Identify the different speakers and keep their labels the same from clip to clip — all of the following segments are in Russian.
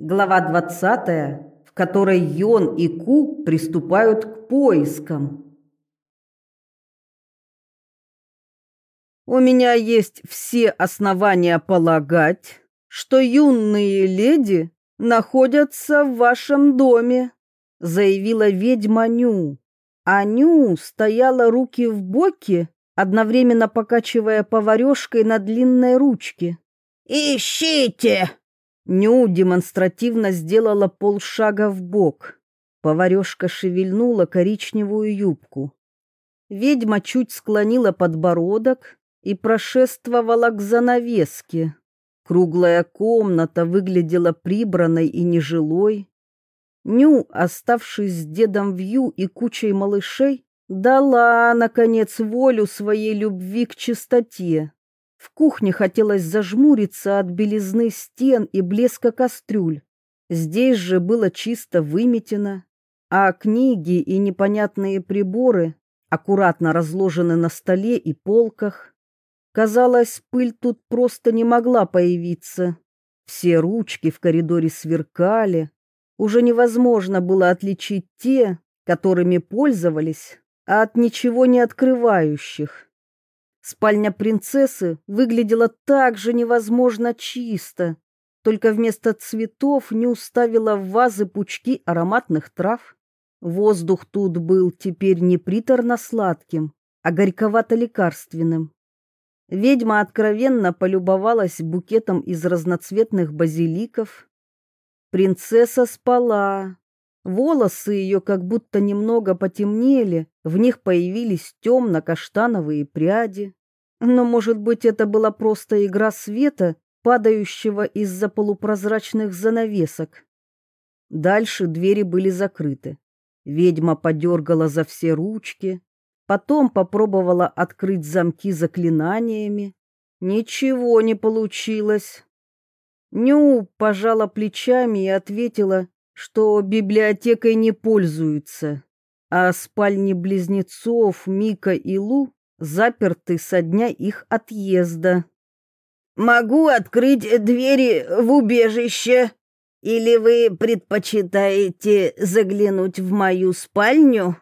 Speaker 1: Глава 20, в которой Йон и Ку приступают к поискам. У меня есть все основания полагать, что юные леди находятся в вашем доме, заявила ведьма Ню. А Ню стояла руки в боки, одновременно покачивая поварёшкой на длинной ручке.
Speaker 2: «Ищите!»
Speaker 1: Ню демонстративно сделала полшага в бок. Поварёшка шевельнула коричневую юбку. Ведьма чуть склонила подбородок и прошествовала к занавеске. Круглая комната выглядела прибранной и нежилой. Ню, оставшись с дедом Вью и кучей малышей, дала, наконец, волю своей любви к чистоте. В кухне хотелось зажмуриться от белизны стен и блеска кастрюль. Здесь же было чисто выметено, а книги и непонятные приборы аккуратно разложены на столе и полках. Казалось, пыль тут просто не могла появиться. Все ручки в коридоре сверкали. Уже невозможно было отличить те, которыми пользовались, от ничего не открывающих. Спальня принцессы выглядела так же невозможно чисто, только вместо цветов не уставила в вазы пучки ароматных трав. Воздух тут был теперь не приторно-сладким, а горьковато-лекарственным. Ведьма откровенно полюбовалась букетом из разноцветных базиликов. Принцесса спала. Волосы ее как будто немного потемнели, в них появились темно-каштановые пряди. Но, может быть, это была просто игра света, падающего из-за полупрозрачных занавесок. Дальше двери были закрыты. Ведьма подергала за все ручки, потом попробовала открыть замки заклинаниями. Ничего не получилось. Ню пожала плечами и ответила, что библиотекой не пользуются, а спальни близнецов Мика и Лу заперты со дня их отъезда.
Speaker 2: Могу открыть двери в убежище, или вы предпочитаете заглянуть в мою спальню?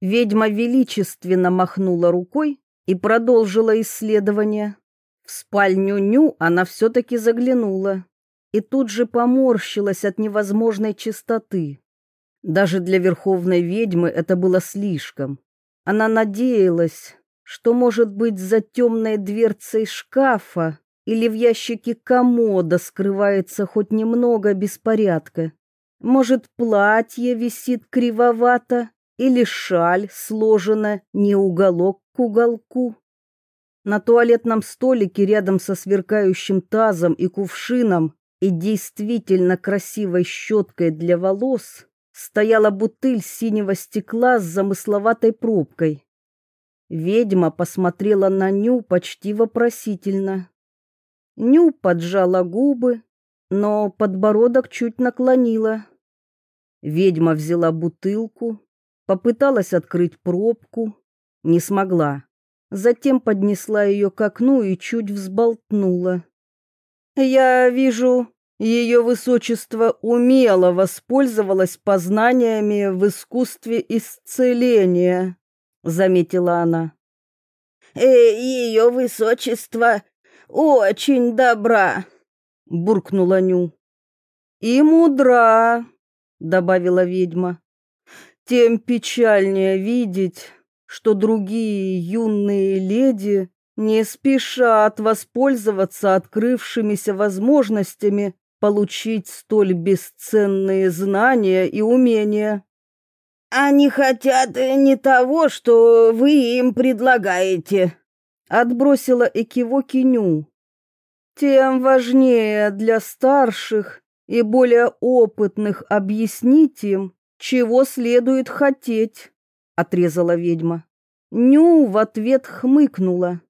Speaker 1: Ведьма величественно махнула рукой и продолжила исследование. В спальню Ню она все-таки заглянула и тут же поморщилась от невозможной чистоты. Даже для верховной ведьмы это было слишком. Она надеялась, что может быть за темной дверцей шкафа или в ящике комода скрывается хоть немного беспорядка. Может, платье висит кривовато или шаль сложена не уголок к уголку. На туалетном столике рядом со сверкающим тазом и кувшином и действительно красивой щеткой для волос стояла бутыль синего стекла с замысловатой пробкой. Ведьма посмотрела на Ню почти вопросительно. Ню поджала губы, но подбородок чуть наклонила. Ведьма взяла бутылку, попыталась открыть пробку, не смогла. Затем поднесла ее к окну и чуть взболтнула. «Я вижу, ее высочество умело воспользовалось познаниями в искусстве исцеления», — заметила она.
Speaker 2: «Э, «Ее высочество очень добра», — буркнула Ню.
Speaker 1: «И мудра», — добавила ведьма. «Тем печальнее видеть, что другие юные леди не спешат воспользоваться открывшимися возможностями получить столь бесценные знания и умения».
Speaker 2: Они хотят не того, что вы им предлагаете,
Speaker 1: отбросила экивоки Ню. Тем важнее для старших и более опытных объяснить им, чего следует хотеть, отрезала ведьма. Ню в ответ хмыкнула.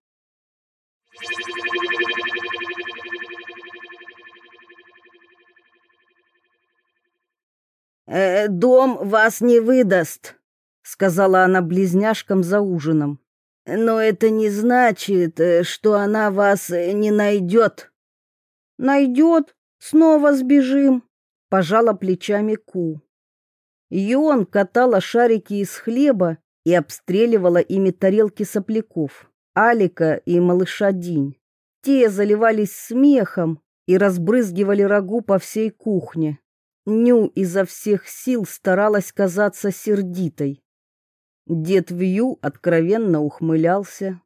Speaker 2: Э, дом вас не выдаст», — сказала она близняшкам за ужином. «Но это не значит, э, что она вас э, не найдет».
Speaker 1: «Найдет, снова сбежим», пожала плечами Ку. Йон катала шарики из хлеба и обстреливала ими тарелки сопляков, Алика и малыша Динь. Те заливались смехом и разбрызгивали рагу по всей кухне. Ню изо всех сил старалась казаться сердитой. Дед Вью откровенно ухмылялся.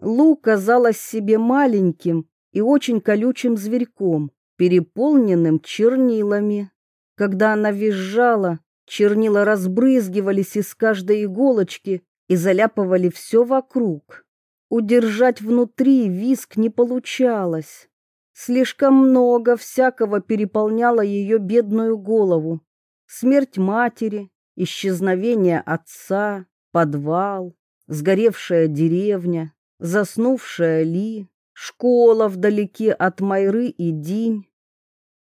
Speaker 1: Лу казалась себе маленьким и очень колючим зверьком, переполненным чернилами. Когда она визжала, чернила разбрызгивались из каждой иголочки и заляпывали все вокруг. Удержать внутри виск не получалось. Слишком много всякого переполняло ее бедную голову. Смерть матери, исчезновение отца, подвал, сгоревшая деревня, заснувшая Ли, школа вдалеке от Майры и Динь.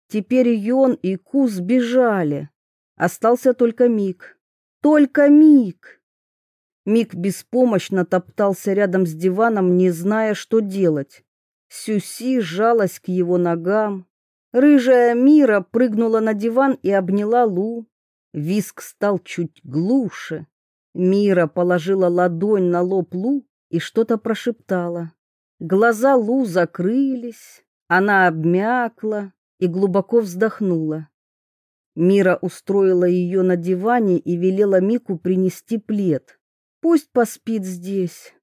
Speaker 1: Теперь Йон и Ку сбежали. Остался только Мик. Только Мик. Мик беспомощно топтался рядом с диваном, не зная, что делать. Сюси жалась к его ногам. Рыжая Мира прыгнула на диван и обняла Лу. Виск стал чуть глуше. Мира положила ладонь на лоб Лу и что-то прошептала. Глаза Лу закрылись, она обмякла и глубоко вздохнула. Мира устроила ее на диване и велела Мику принести плед. Пусть поспит здесь.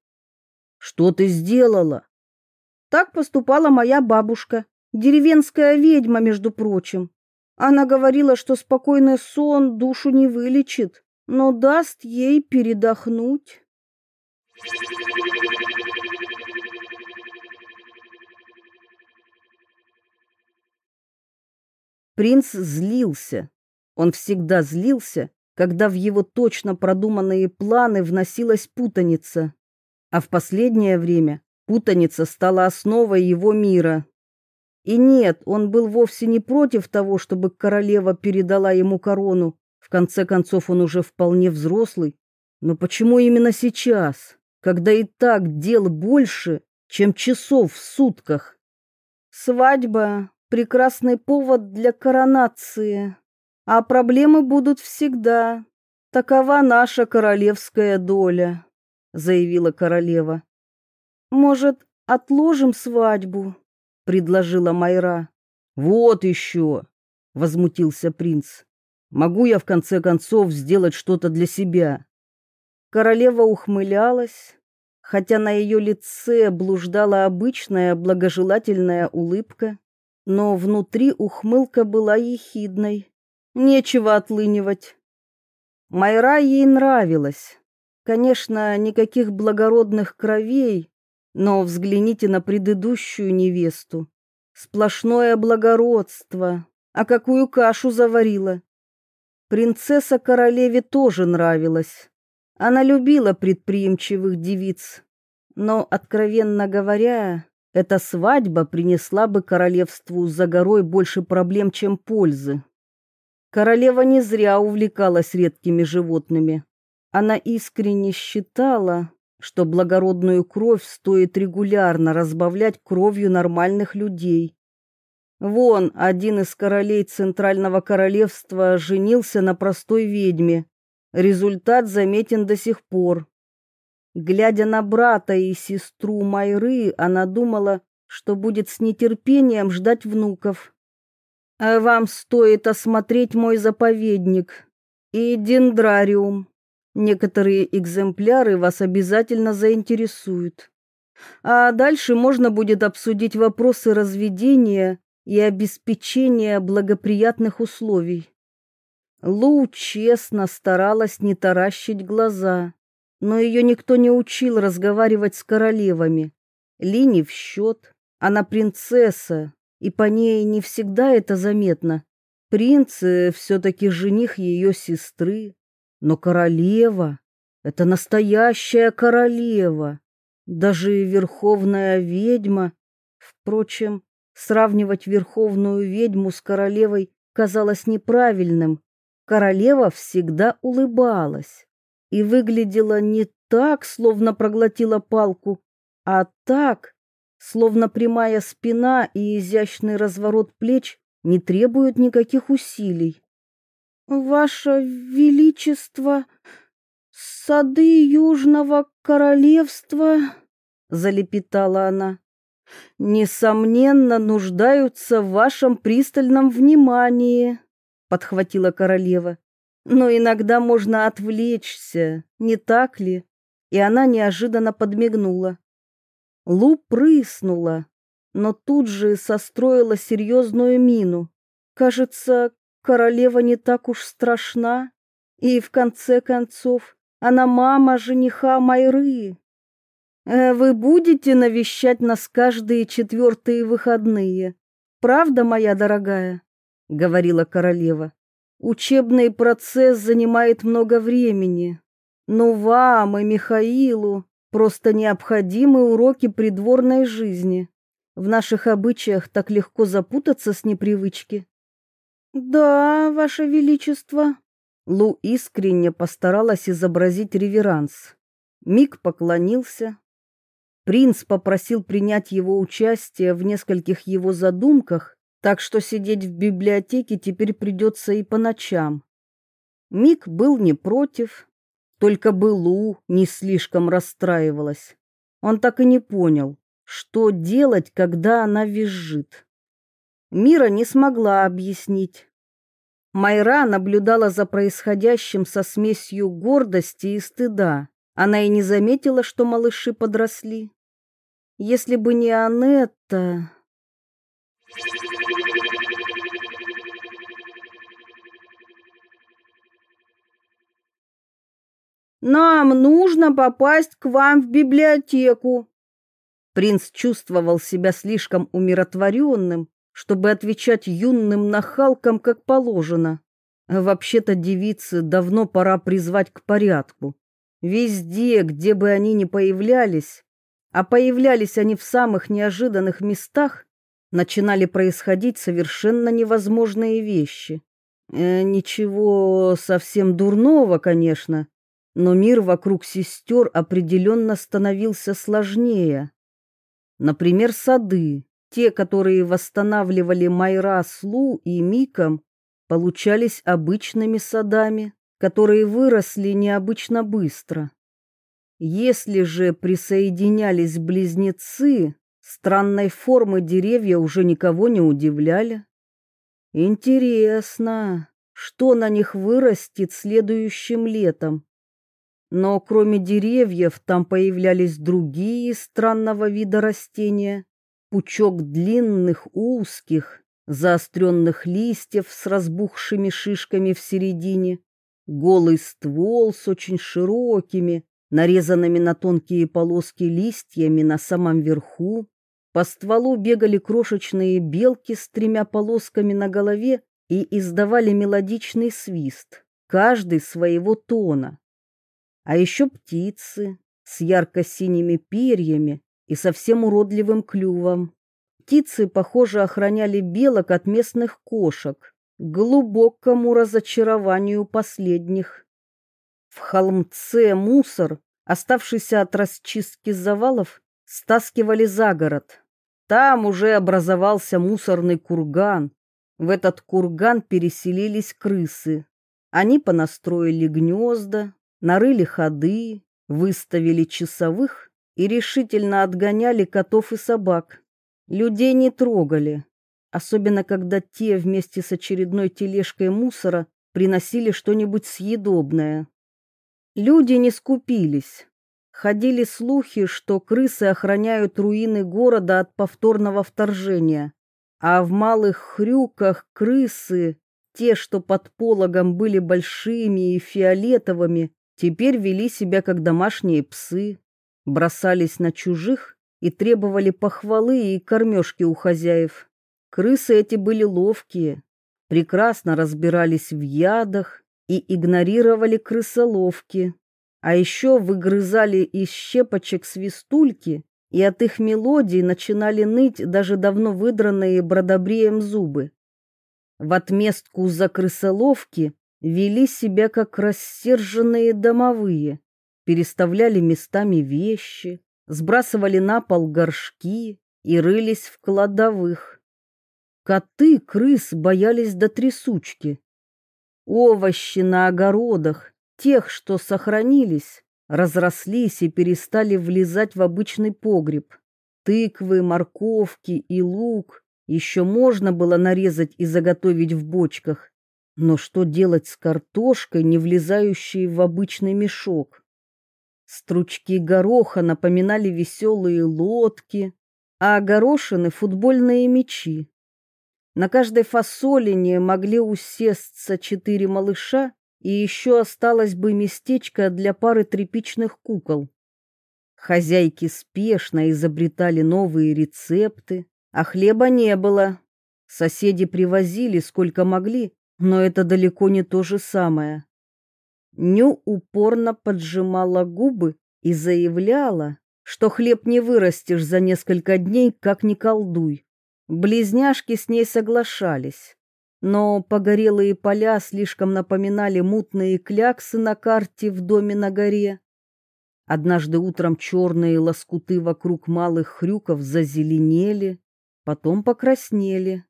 Speaker 1: Что ты сделала? Так поступала моя бабушка, деревенская ведьма, между прочим. Она говорила, что спокойный сон душу не вылечит, но даст ей передохнуть. Принц злился. Он всегда злился, когда в его точно продуманные планы вносилась путаница. А в последнее время путаница стала основой его мира. И нет, он был вовсе не против того, чтобы королева передала ему корону. В конце концов, он уже вполне взрослый. Но почему именно сейчас? когда и так дел больше, чем часов в сутках. Свадьба — прекрасный повод для коронации, а проблемы будут всегда. Такова наша королевская доля, заявила королева. Может, отложим свадьбу, предложила Майра. Вот еще, возмутился принц. Могу я в конце концов сделать что-то для себя? Королева ухмылялась, хотя на ее лице блуждала обычная благожелательная улыбка, но внутри ухмылка была ехидной. Нечего отлынивать. Майра ей нравилась. Конечно, никаких благородных кровей, но взгляните на предыдущую невесту. Сплошное благородство. А какую кашу заварила? Принцесса королеве тоже нравилась. Она любила предприимчивых девиц, но, откровенно говоря, эта свадьба принесла бы королевству за горой больше проблем, чем пользы. Королева не зря увлекалась редкими животными. Она искренне считала, что благородную кровь стоит регулярно разбавлять кровью нормальных людей. Вон, один из королей Центрального королевства женился на простой ведьме, Результат заметен до сих пор. Глядя на брата и сестру Майры, она думала, что будет с нетерпением ждать внуков. А вам стоит осмотреть мой заповедник и дендрариум. Некоторые экземпляры вас обязательно заинтересуют. А дальше можно будет обсудить вопросы разведения и обеспечения благоприятных условий. Лу честно старалась не таращить глаза, но ее никто не учил разговаривать с королевами. Ли не в счет, она принцесса, и по ней не всегда это заметно. Принц все-таки жених ее сестры, но королева — это настоящая королева, даже верховная ведьма. Впрочем, сравнивать верховную ведьму с королевой казалось неправильным. Королева всегда улыбалась, и выглядела не так, словно проглотила палку, а так, словно прямая спина и изящный разворот плеч не требуют никаких усилий. «Ваше Величество, сады Южного Королевства», — залепетала она, — «несомненно нуждаются в вашем пристальном внимании», — подхватила королева. «Но иногда можно отвлечься, не так ли?» И она неожиданно подмигнула. Лу прыснула, но тут же состроила серьезную мину. Кажется, королева не так уж страшна, и в конце концов она мама жениха Майры. Э, вы будете навещать нас каждые четвертые выходные, правда, моя дорогая? говорила королева. Учебный процесс занимает много времени, но вам и Михаилу просто необходимы уроки придворной жизни. В наших обычаях так легко запутаться с непривычки. Да, ваше величество. Лу искренне постаралась изобразить реверанс. Мик поклонился. Принц попросил принять его участие в нескольких его задумках, так что сидеть в библиотеке теперь придется и по ночам. Мик был не против, только бы Лу не слишком расстраивалась. Он так и не понял, что делать, когда она визжит. Мира не смогла объяснить. Майра наблюдала за происходящим со смесью гордости и стыда. Она и не заметила, что малыши подросли. Если бы не Анетта... Нам нужно попасть к вам в библиотеку. Принц чувствовал себя слишком умиротворенным, чтобы отвечать юным нахалкам как положено. Вообще-то девицы давно пора призвать к порядку. Везде, где бы они ни появлялись, а появлялись они в самых неожиданных местах, начинали происходить совершенно невозможные вещи. Э, ничего совсем дурного, конечно, но мир вокруг сестер определенно становился сложнее. Например, сады. Те, которые восстанавливали Майра с Лу и Миком, получались обычными садами, которые выросли необычно быстро. Если же присоединялись близнецы, странной формы деревья уже никого не удивляли. Интересно, что на них вырастет следующим летом? Но кроме деревьев там появлялись другие странного вида растения, пучок длинных, узких, заостренных листьев с разбухшими шишками в середине, голый ствол с очень широкими, нарезанными на тонкие полоски листьями на самом верху. По стволу бегали крошечные белки с тремя полосками на голове и издавали мелодичный свист, каждый своего тона. А еще птицы с ярко-синими перьями и совсем уродливым клювом. Птицы, похоже, охраняли белок от местных кошек, к глубокому разочарованию последних. В холмце мусор, оставшийся от расчистки завалов, стаскивали за город. Там уже образовался мусорный курган. В этот курган переселились крысы. Они понастроили гнезда, нарыли ходы, выставили часовых и решительно отгоняли котов и собак. Людей не трогали, особенно когда те вместе с очередной тележкой мусора приносили что-нибудь съедобное. Люди не скупились. Ходили слухи, что крысы охраняют руины города от повторного вторжения, а в малых хрюках крысы, те, что под пологом были большими и фиолетовыми, теперь вели себя как домашние псы бросались на чужих и требовали похвалы и кормежки у хозяев. Крысы эти были ловкие, прекрасно разбирались в ядах и игнорировали крысоловки, а еще выгрызали из щепочек свистульки, и от их мелодий начинали ныть даже давно выдранные бродобреем зубы. В отместку за крысоловки вели себя как рассерженные домовые, переставляли местами вещи, сбрасывали на пол горшки и рылись в кладовых. Коты, крыс боялись до трясучки. Овощи на огородах, тех, что сохранились, разрослись и перестали влезать в обычный погреб. Тыквы, морковки и лук еще можно было нарезать и заготовить в бочках. Но что делать с картошкой, не влезающей в обычный мешок? Стручки гороха напоминали веселые лодки, а горошины — футбольные мячи. На каждой фасолине могли усесться четыре малыша, и еще осталось бы местечко для пары тряпичных кукол. Хозяйки спешно изобретали новые рецепты, а хлеба не было. Соседи привозили сколько могли, но это далеко не то же самое. Ню упорно поджимала губы и заявляла, что хлеб не вырастешь за несколько дней, как ни колдуй. Близняшки с ней соглашались, но погорелые поля слишком напоминали мутные кляксы на карте в доме на горе. Однажды утром черные лоскуты вокруг малых хрюков зазеленели, потом покраснели,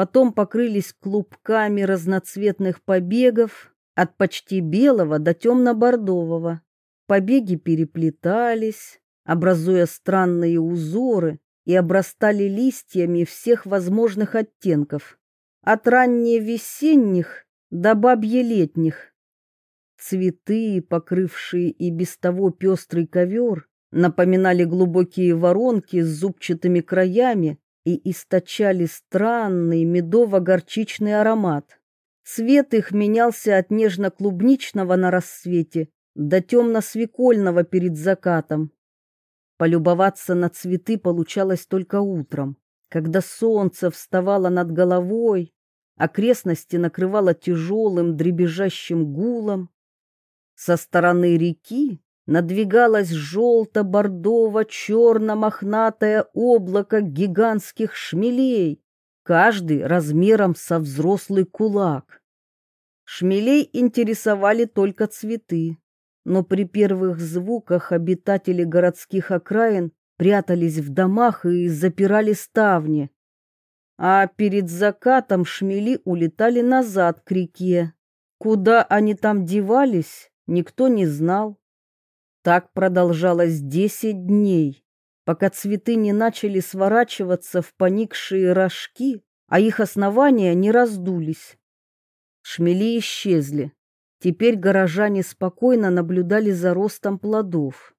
Speaker 1: потом покрылись клубками разноцветных побегов, от почти белого до темно-бордового. Побеги переплетались, образуя странные узоры, и обрастали листьями всех возможных оттенков, от ранне-весенних до бабье-летних. Цветы, покрывшие и без того пестрый ковер, напоминали глубокие воронки с зубчатыми краями и источали странный медово-горчичный аромат. Цвет их менялся от нежно-клубничного на рассвете до темно-свекольного перед закатом. Полюбоваться на цветы получалось только утром, когда солнце вставало над головой, окрестности накрывало тяжелым дребезжащим гулом. Со стороны реки надвигалось желто-бордово-черно-мохнатое облако гигантских шмелей, каждый размером со взрослый кулак. Шмелей интересовали только цветы, но при первых звуках обитатели городских окраин прятались в домах и запирали ставни. А перед закатом шмели улетали назад к реке. Куда они там девались, никто не знал. Так продолжалось десять дней пока цветы не начали сворачиваться в поникшие рожки, а их основания не раздулись. Шмели исчезли. Теперь горожане спокойно наблюдали за ростом плодов.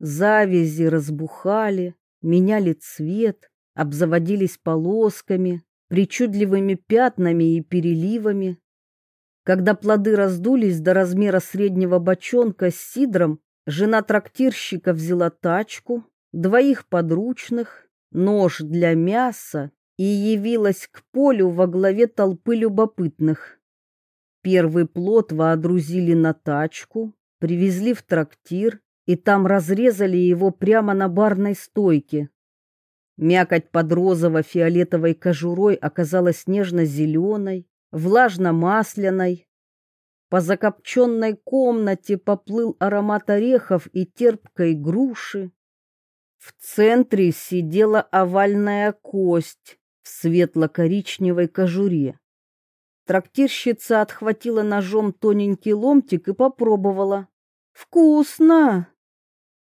Speaker 1: Завязи разбухали, меняли цвет, обзаводились полосками, причудливыми пятнами и переливами. Когда плоды раздулись до размера среднего бочонка с сидром, жена трактирщика взяла тачку, двоих подручных, нож для мяса и явилась к полю во главе толпы любопытных. Первый плод воодрузили на тачку, привезли в трактир и там разрезали его прямо на барной стойке. Мякоть под розово-фиолетовой кожурой оказалась нежно-зеленой, влажно-масляной. По закопченной комнате поплыл аромат орехов и терпкой груши. В центре сидела овальная кость в светло-коричневой кожуре. Трактирщица отхватила ножом тоненький ломтик и попробовала. Вкусно!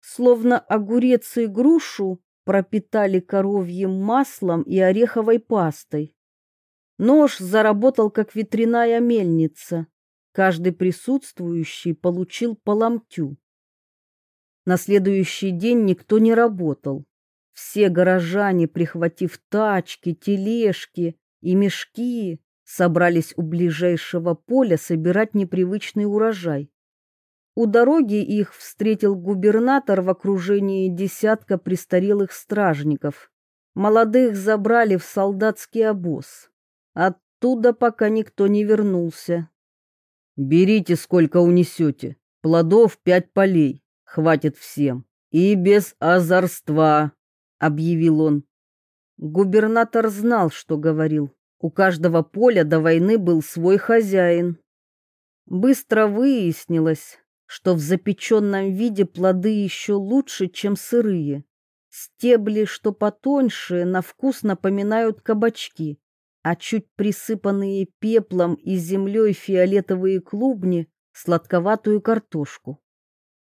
Speaker 1: Словно огурец и грушу пропитали коровьим маслом и ореховой пастой. Нож заработал как ветряная мельница. Каждый присутствующий получил по ломтю. На следующий день никто не работал. Все горожане, прихватив тачки, тележки и мешки, собрались у ближайшего поля собирать непривычный урожай. У дороги их встретил губернатор в окружении десятка престарелых стражников. Молодых забрали в солдатский обоз. Оттуда пока никто не вернулся. «Берите, сколько унесете. Плодов пять полей хватит всем. И без озорства, объявил он. Губернатор знал, что говорил. У каждого поля до войны был свой хозяин. Быстро выяснилось, что в запеченном виде плоды еще лучше, чем сырые. Стебли, что потоньше, на вкус напоминают кабачки, а чуть присыпанные пеплом и землей фиолетовые клубни — сладковатую картошку.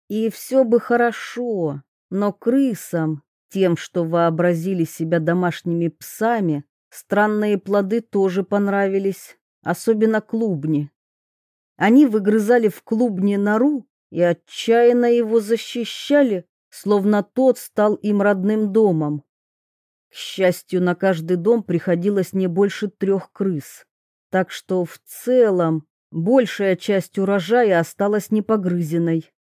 Speaker 1: И все бы хорошо, но крысам, тем, что вообразили себя домашними псами, странные плоды тоже понравились, особенно клубни. Они выгрызали в клубне нору и отчаянно его защищали, словно тот стал им родным домом. Счастью, на каждый дом приходилось не больше трех крыс, так что в целом большая часть урожая осталась непогрызенной.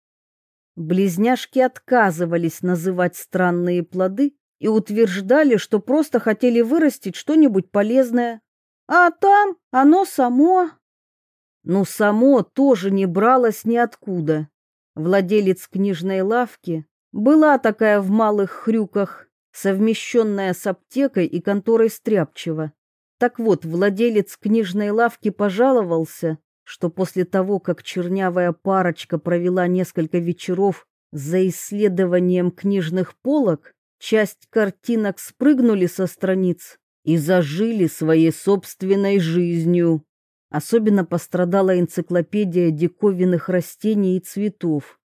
Speaker 1: Близняшки отказывались называть странные плоды и утверждали, что просто хотели вырастить что-нибудь полезное. А там оно само. Ну, само тоже не бралось ниоткуда. Владелец книжной лавки была такая в малых хрюках, совмещенная с аптекой и конторой Стряпчева. Так вот, владелец книжной лавки пожаловался, что после того, как чернявая парочка провела несколько вечеров за исследованием книжных полок, часть картинок спрыгнули со страниц и зажили своей собственной жизнью. Особенно пострадала энциклопедия диковинных растений и цветов.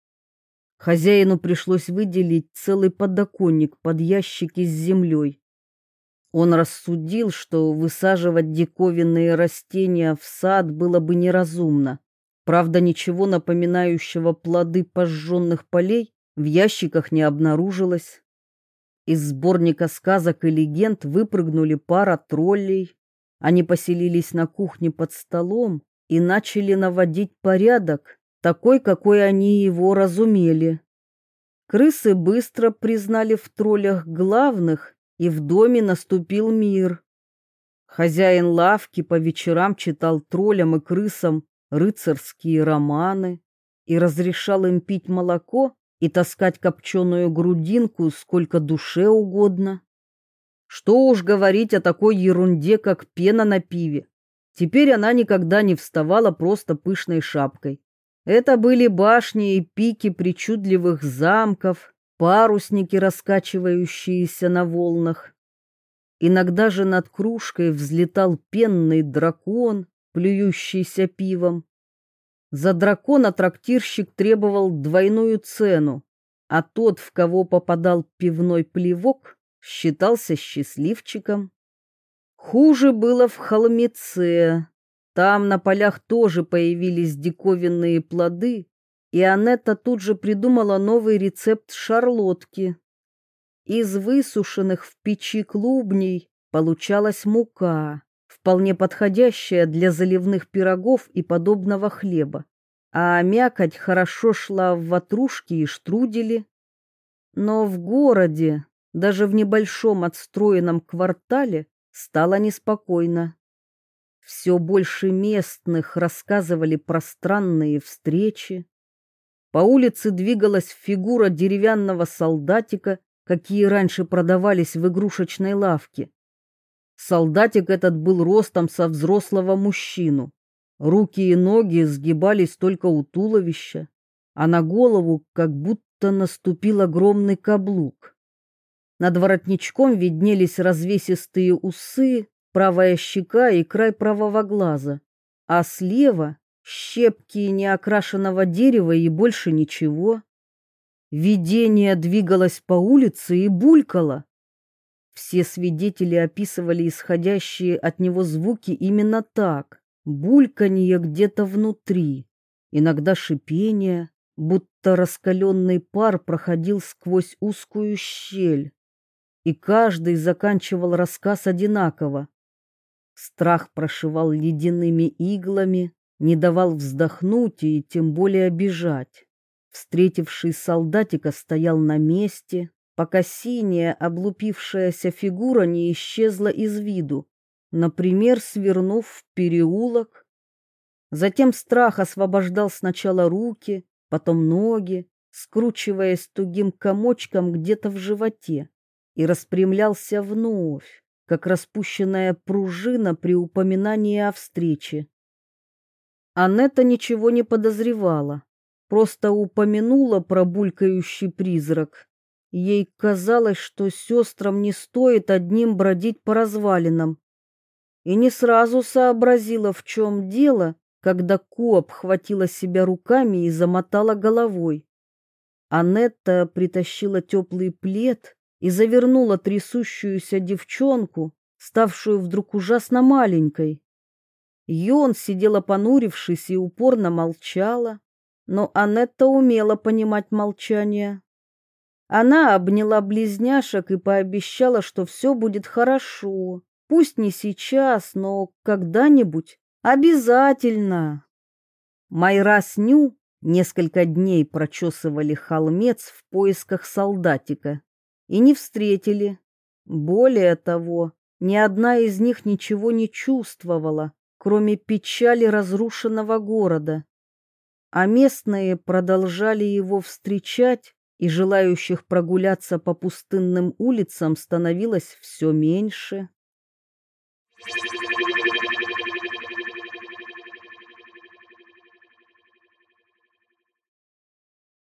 Speaker 1: Хозяину пришлось выделить целый подоконник под ящики с землей. Он рассудил, что высаживать диковинные растения в сад было бы неразумно. Правда, ничего напоминающего плоды пожженных полей в ящиках не обнаружилось. Из сборника сказок и легенд выпрыгнули пара троллей. Они поселились на кухне под столом и начали наводить порядок, такой, какой они его разумели. Крысы быстро признали в троллях главных и в доме наступил мир. Хозяин лавки по вечерам читал троллям и крысам рыцарские романы и разрешал им пить молоко и таскать копченую грудинку сколько душе угодно. Что уж говорить о такой ерунде, как пена на пиве. Теперь она никогда не вставала просто пышной шапкой. Это были башни и пики причудливых замков, парусники, раскачивающиеся на волнах. Иногда же над кружкой взлетал пенный дракон, плюющийся пивом. За дракона трактирщик требовал двойную цену, а тот, в кого попадал пивной плевок, считался счастливчиком. Хуже было в холмеце. Там на полях тоже появились диковинные плоды, и Анетта тут же придумала новый рецепт шарлотки. Из высушенных в печи клубней получалась мука, вполне подходящая для заливных пирогов и подобного хлеба, а мякоть хорошо шла в ватрушки и штрудели. Но в городе, даже в небольшом отстроенном квартале, стало неспокойно. Все больше местных рассказывали про странные встречи, по улице двигалась фигура деревянного солдатика, какие раньше продавались в игрушечной лавке. Солдатик этот был ростом со взрослого мужчину. Руки и ноги сгибались только у туловища, а на голову как будто наступил огромный каблук. Над воротничком виднелись развесистые усы, правая щека и край правого глаза, а слева щепки неокрашенного дерева и больше ничего. Видение двигалось по улице и булькало. Все свидетели описывали исходящие от него звуки именно так. Бульканье где-то внутри, иногда шипение, будто раскаленный пар проходил сквозь узкую щель. И каждый заканчивал рассказ одинаково. Страх прошивал ледяными иглами, не давал вздохнуть и тем более бежать. Встретивший солдатика стоял на месте, пока синяя облупившаяся фигура не исчезла из виду, например, свернув в переулок. Затем страх освобождал сначала руки, потом ноги, скручиваясь тугим комочком где-то в животе, и распрямлялся вновь, как распущенная пружина при упоминании о встрече. Анетта ничего не подозревала, просто упомянула про булькающий призрак. Ей казалось, что сестрам не стоит одним бродить по развалинам. И не сразу сообразила, в чем дело, когда Ку обхватила себя руками и замотала головой. Анетта притащила теплый плед и завернула трясущуюся девчонку, ставшую вдруг ужасно маленькой. Йон сидела понурившись и упорно молчала, но Анетта умела понимать молчание. Она обняла близняшек и пообещала, что все будет хорошо. Пусть не сейчас, но когда-нибудь обязательно. Майра с Ню несколько дней прочесывали холмец в поисках солдатика и не встретили. Более того, ни одна из них ничего не чувствовала, кроме печали разрушенного города. А местные продолжали его встречать и желающих прогуляться по пустынным улицам становилось все меньше.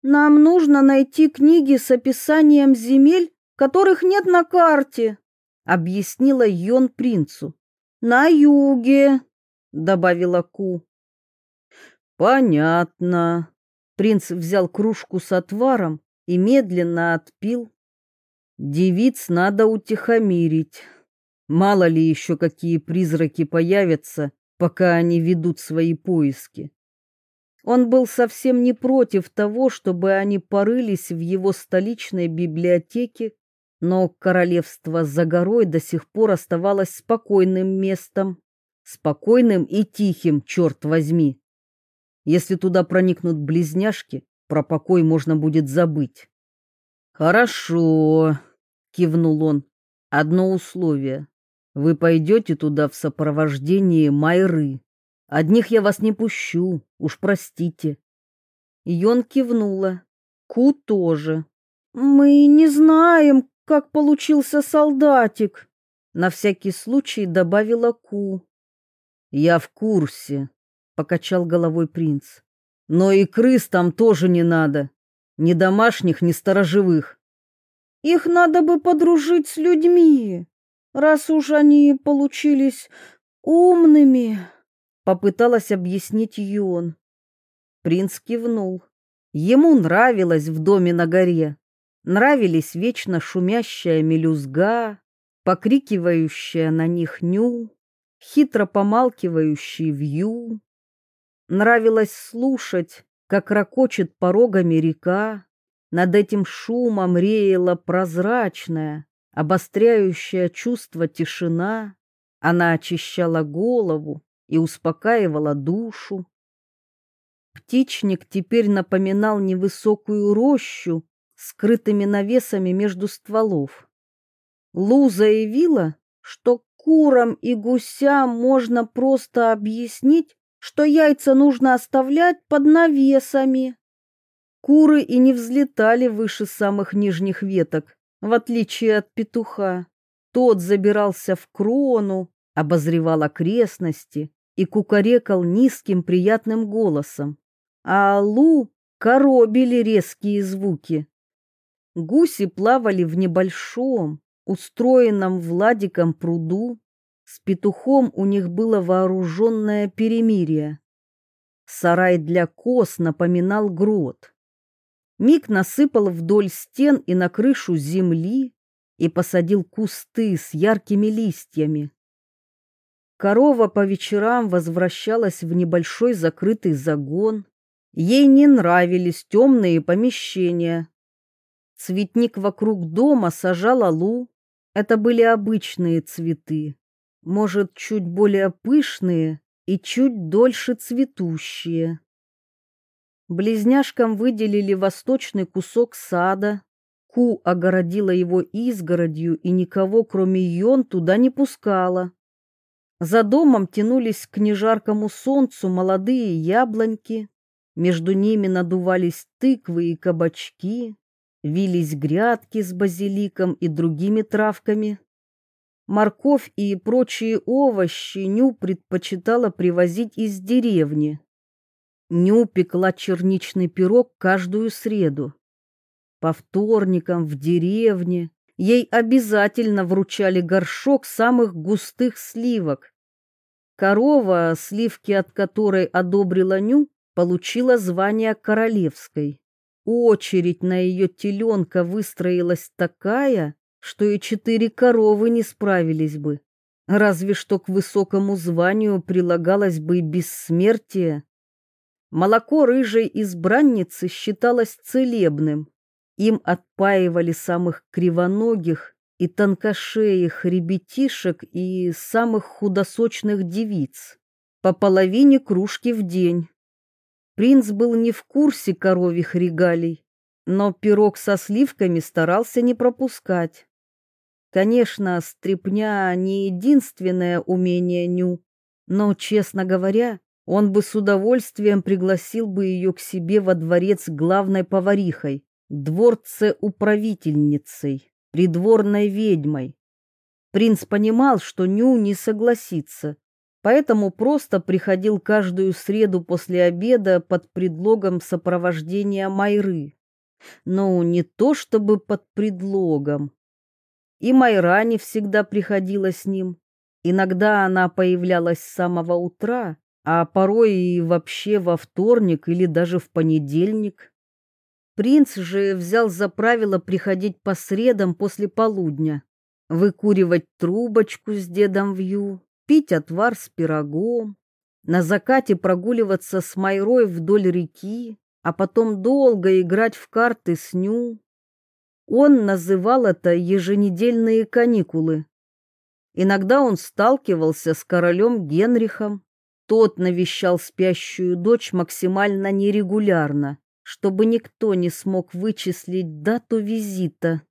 Speaker 2: Нам нужно найти книги с описанием земель, которых нет на карте, объяснила Йон принцу. На юге, добавила Ку.
Speaker 1: Понятно. Принц взял кружку с отваром и медленно отпил. Девиц надо утихомирить. Мало ли еще какие призраки появятся, пока они ведут свои поиски. Он был совсем не против того, чтобы они порылись в его столичной библиотеке, но королевство за горой до сих пор оставалось спокойным местом. Спокойным и тихим, черт возьми. Если туда проникнут близняшки, про покой можно будет забыть. Хорошо, кивнул он. Одно условие. Вы пойдете туда в сопровождении Майры. Одних я вас не пущу, уж простите. Йон кивнула. Ку тоже.
Speaker 2: Мы не знаем, как получился солдатик.
Speaker 1: На всякий случай добавила Ку. Я в курсе, покачал головой принц. Но и крыс там тоже не надо. Ни домашних, ни сторожевых.
Speaker 2: Их надо бы подружить с людьми, раз уж они получились умными, попыталась объяснить Юн.
Speaker 1: Принц кивнул. Ему нравилось в доме на горе. Нравились вечно шумящая мелюзга, покрикивающая на них ню, хитро помалкивающий вью. Нравилось слушать, как ракочет порогами река. Над этим шумом реяла прозрачная, обостряющая чувство тишина. Она очищала голову и успокаивала душу. Птичник теперь напоминал невысокую рощу, скрытыми навесами между стволов. Лу заявила, что курам и гусям можно просто объяснить, что яйца нужно оставлять под навесами. Куры и не взлетали выше самых нижних веток, в отличие от петуха. Тот забирался в крону, обозревал окрестности и кукарекал низким приятным голосом. А Лу коробили резкие звуки. Гуси плавали в небольшом, устроенном Владиком пруду, с петухом у них было вооруженное перемирие. Сарай для коз напоминал грот. Мик насыпал вдоль стен и на крышу земли и посадил кусты с яркими листьями. Корова по вечерам возвращалась в небольшой закрытый загон. Ей не нравились темные помещения. Цветник вокруг дома сажала Лу. Это были обычные цветы может, чуть более пышные и чуть дольше цветущие. Близняшкам выделили восточный кусок сада. Ку огородила его изгородью и никого, кроме Йон, туда не пускала. За домом тянулись к нежаркому солнцу молодые яблоньки. Между ними надувались тыквы и кабачки, вились грядки с базиликом и другими травками. Морковь и прочие овощи Ню предпочитала привозить из деревни, Ню пекла черничный пирог каждую среду. По вторникам в деревне ей обязательно вручали горшок самых густых сливок. Корова, сливки от которой одобрила Ню, получила звание королевской. Очередь на ее теленка выстроилась такая, что и четыре коровы не справились бы. Разве что к высокому званию прилагалось бы и бессмертие. Молоко рыжей избранницы считалось целебным. Им отпаивали самых кривоногих и тонкошеих ребятишек и самых худосочных девиц. По половине кружки в день. Принц был не в курсе коровьих регалий, но пирог со сливками старался не пропускать. Конечно, стрепня не единственное умение Ню, но, честно говоря, он бы с удовольствием пригласил бы ее к себе во дворец главной поварихой, дворце-управительницей, придворной ведьмой. Принц понимал, что Ню не согласится, поэтому просто приходил каждую среду после обеда под предлогом сопровождения Майры. Ну, не то чтобы под предлогом, и Майра не всегда приходила с ним. Иногда она появлялась с самого утра, а порой и вообще во вторник или даже в понедельник. Принц же взял за правило приходить по средам после полудня, выкуривать трубочку с дедом Вью, пить отвар с пирогом, на закате прогуливаться с Майрой вдоль реки, а потом долго играть в карты с Ню. Он называл это еженедельные каникулы. Иногда он сталкивался с королем Генрихом. Тот навещал спящую дочь максимально нерегулярно, чтобы никто не смог вычислить дату визита.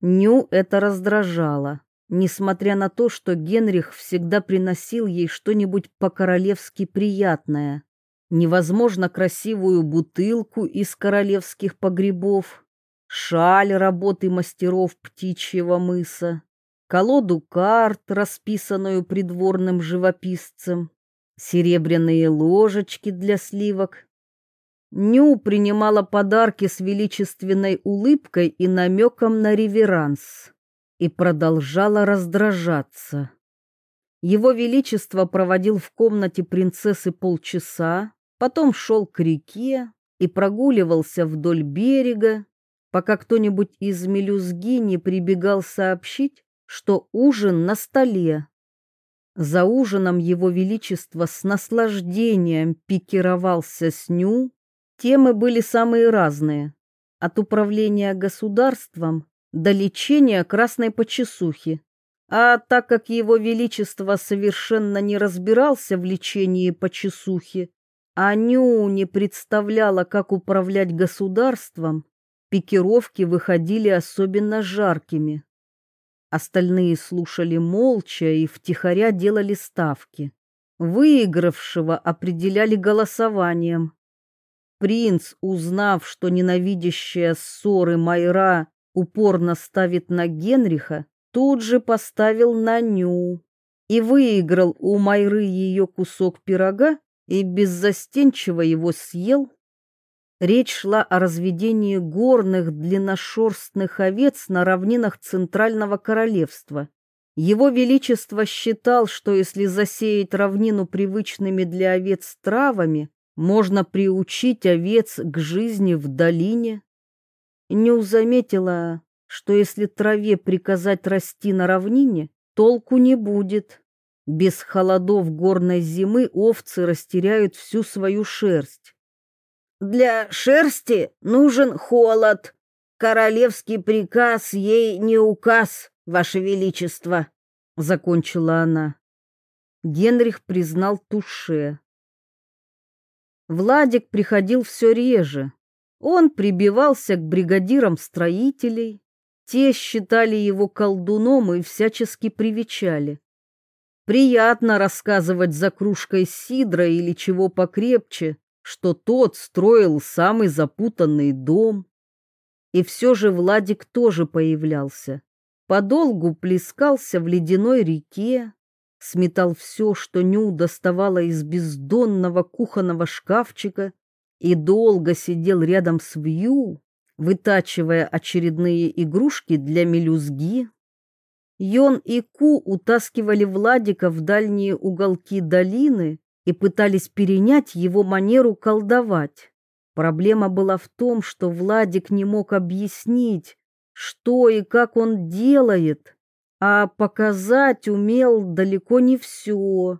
Speaker 1: Ню это раздражало, несмотря на то, что Генрих всегда приносил ей что-нибудь по-королевски приятное. Невозможно красивую бутылку из королевских погребов, шаль работы мастеров птичьего мыса, колоду карт, расписанную придворным живописцем, серебряные ложечки для сливок. Ню принимала подарки с величественной улыбкой и намеком на реверанс и продолжала раздражаться. Его Величество проводил в комнате принцессы полчаса, потом шел к реке и прогуливался вдоль берега, пока кто-нибудь из мелюзги не прибегал сообщить, что ужин на столе. За ужином его величество с наслаждением пикировался с Ню. Темы были самые разные. От управления государством до лечения красной почесухи. А так как его величество совершенно не разбирался в лечении почесухи, а Ню не представляла, как управлять государством, Пикировки выходили особенно жаркими. Остальные слушали молча и втихаря делали ставки. Выигравшего определяли голосованием. Принц, узнав, что ненавидящая ссоры Майра упорно ставит на Генриха, тут же поставил на Ню и выиграл у Майры ее кусок пирога и беззастенчиво его съел. Речь шла о разведении горных длинношерстных овец на равнинах Центрального Королевства. Его Величество считал, что если засеять равнину привычными для овец травами, можно приучить овец к жизни в долине. Ню заметила, что если траве приказать расти на равнине, толку не будет. Без холодов горной зимы овцы растеряют всю свою шерсть. Для шерсти нужен холод. Королевский приказ ей не указ, ваше величество, закончила она. Генрих признал туше. Владик приходил все реже. Он прибивался к бригадирам строителей. Те считали его колдуном и всячески привечали. Приятно рассказывать за кружкой сидра или чего покрепче, что тот строил самый запутанный дом. И все же Владик тоже появлялся. Подолгу плескался в ледяной реке, сметал все, что Ню доставала из бездонного кухонного шкафчика, и долго сидел рядом с Вью, вытачивая очередные игрушки для мелюзги. Йон и Ку утаскивали Владика в дальние уголки долины и пытались перенять его манеру колдовать. Проблема была в том, что Владик не мог объяснить, что и как он делает, а показать умел далеко не все.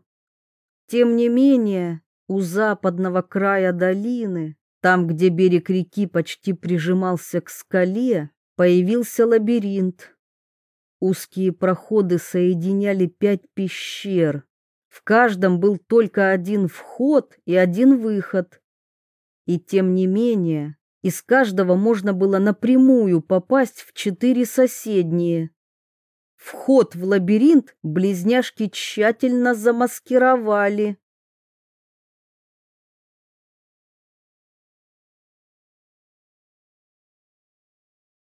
Speaker 1: Тем не менее, у западного края долины, там, где берег реки почти прижимался к скале, появился лабиринт. Узкие проходы соединяли пять пещер. В каждом был только один вход и один выход. И тем не менее, из каждого можно было напрямую попасть в четыре соседние. Вход в лабиринт близняшки тщательно замаскировали.